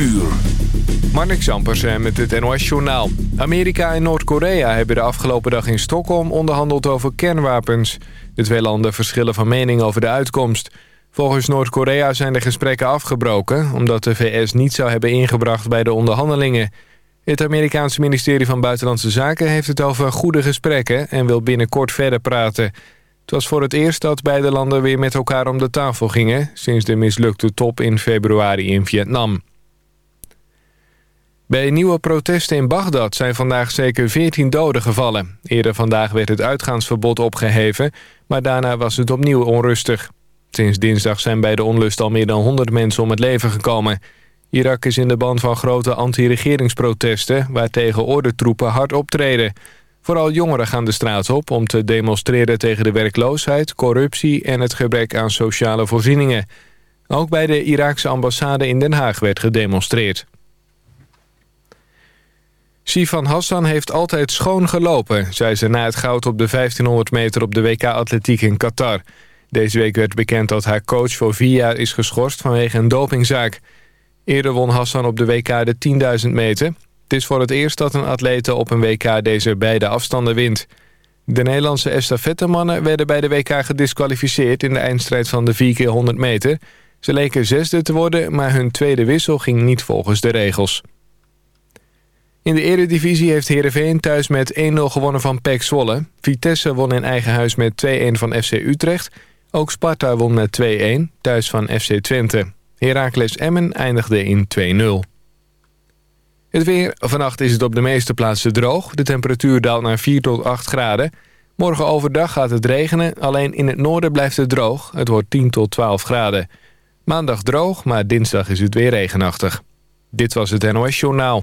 uur. Zampersen met het NOS Journaal. Amerika en Noord-Korea hebben de afgelopen dag in Stockholm onderhandeld over kernwapens. De twee landen verschillen van mening over de uitkomst. Volgens Noord-Korea zijn de gesprekken afgebroken... omdat de VS niet zou hebben ingebracht bij de onderhandelingen. Het Amerikaanse ministerie van Buitenlandse Zaken heeft het over goede gesprekken... en wil binnenkort verder praten. Het was voor het eerst dat beide landen weer met elkaar om de tafel gingen... sinds de mislukte top in februari in Vietnam. Bij nieuwe protesten in Bagdad zijn vandaag zeker 14 doden gevallen. Eerder vandaag werd het uitgaansverbod opgeheven, maar daarna was het opnieuw onrustig. Sinds dinsdag zijn bij de onlust al meer dan 100 mensen om het leven gekomen. Irak is in de band van grote anti-regeringsprotesten... waartegen ordentroepen hard optreden. Vooral jongeren gaan de straat op om te demonstreren tegen de werkloosheid, corruptie... en het gebrek aan sociale voorzieningen. Ook bij de Iraakse ambassade in Den Haag werd gedemonstreerd. Sifan Hassan heeft altijd schoon gelopen, zei ze na het goud op de 1500 meter op de WK-atletiek in Qatar. Deze week werd bekend dat haar coach voor vier jaar is geschorst vanwege een dopingzaak. Eerder won Hassan op de WK de 10.000 meter. Het is voor het eerst dat een atlete op een WK deze beide afstanden wint. De Nederlandse estafettemannen werden bij de WK gedisqualificeerd... in de eindstrijd van de 4 keer 100 meter. Ze leken zesde te worden, maar hun tweede wissel ging niet volgens de regels. In de eredivisie heeft Heerenveen thuis met 1-0 gewonnen van PEC Zwolle. Vitesse won in eigen huis met 2-1 van FC Utrecht. Ook Sparta won met 2-1, thuis van FC Twente. Heracles Emmen eindigde in 2-0. Het weer. Vannacht is het op de meeste plaatsen droog. De temperatuur daalt naar 4 tot 8 graden. Morgen overdag gaat het regenen. Alleen in het noorden blijft het droog. Het wordt 10 tot 12 graden. Maandag droog, maar dinsdag is het weer regenachtig. Dit was het NOS Journaal.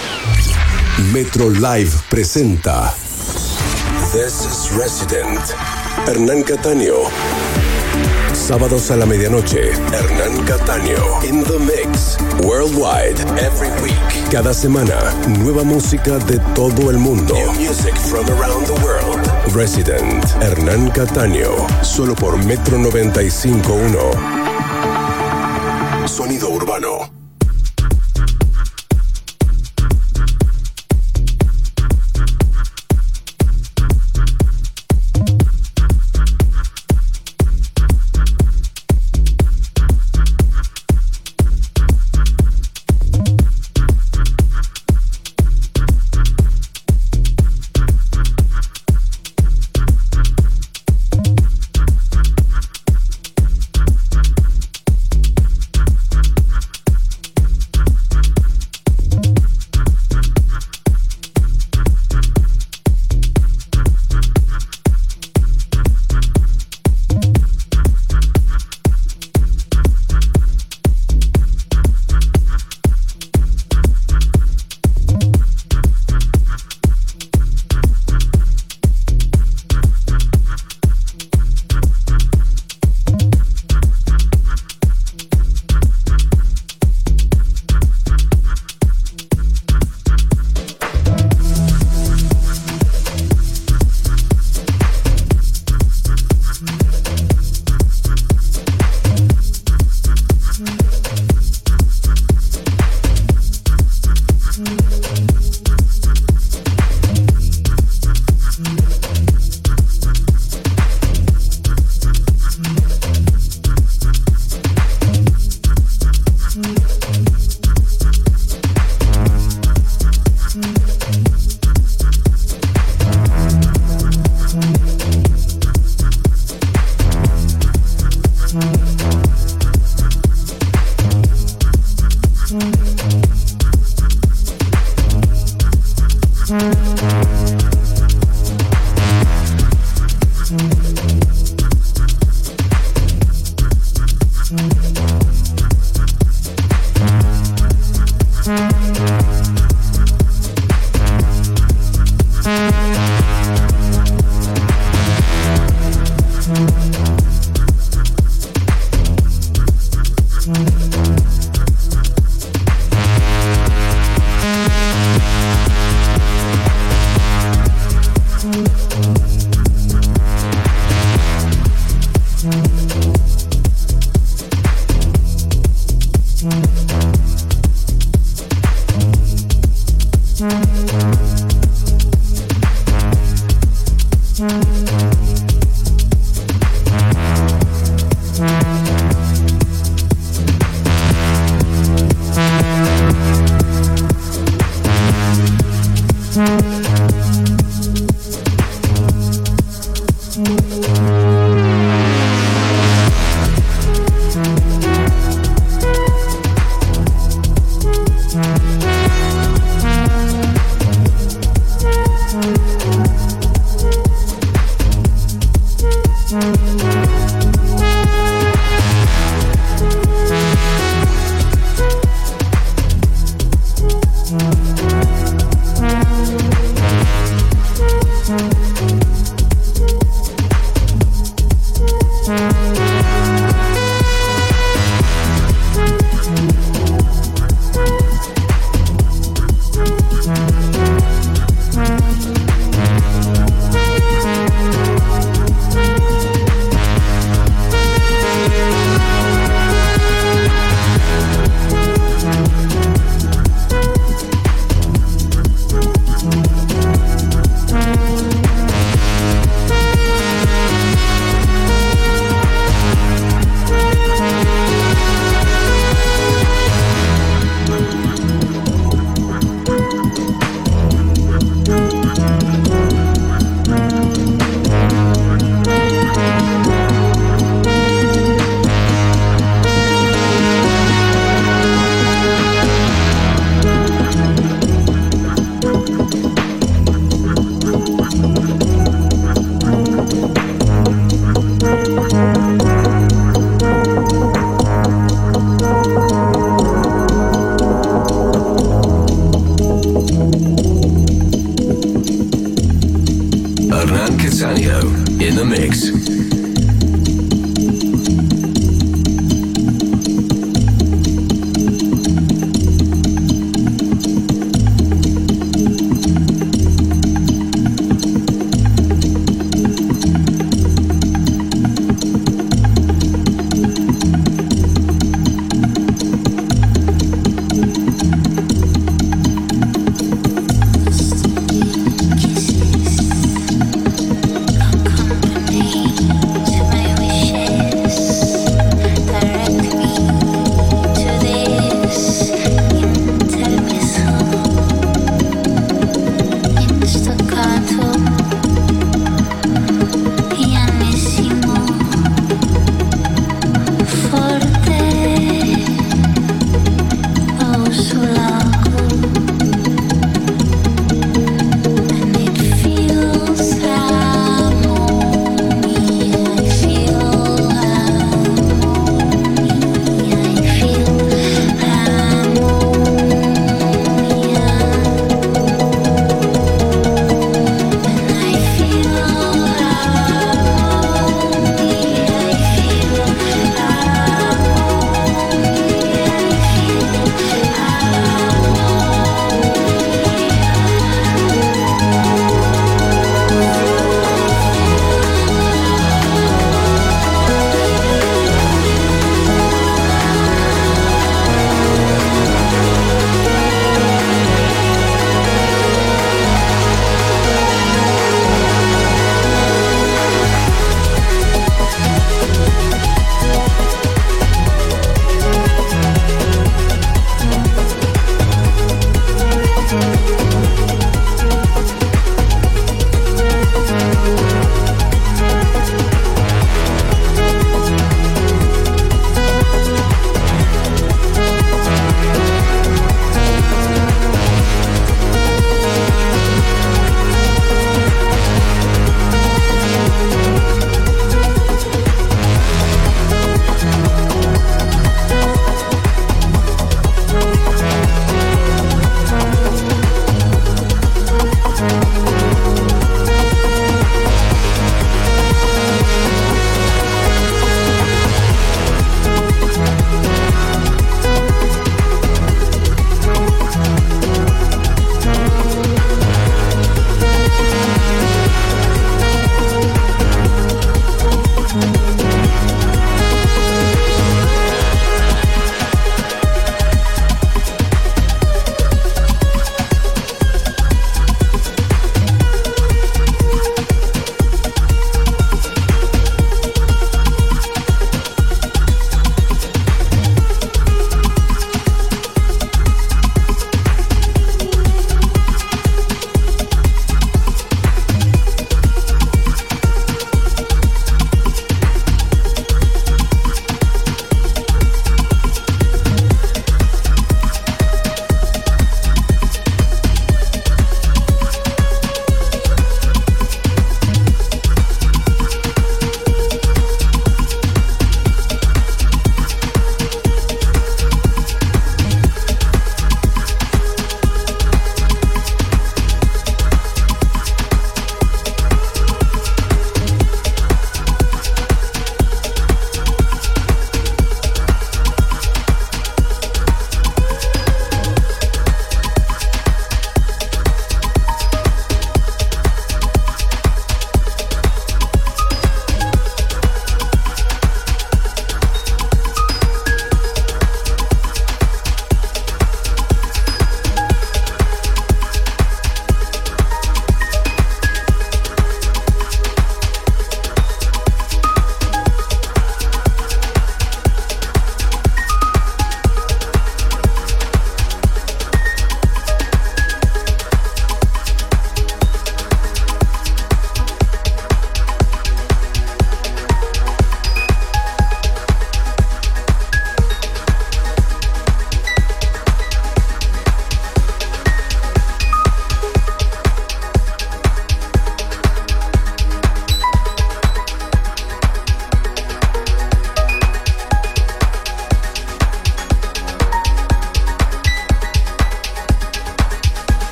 Metro Live presenta This is Resident. Hernán Cataño Sábados a la medianoche. Hernán Cataño In the Mix. Worldwide. Every week. Cada semana Nueva música de todo el mundo. New music from around the world. Resident Hernán Cataño Solo por Metro 95.1 Sonido Urbano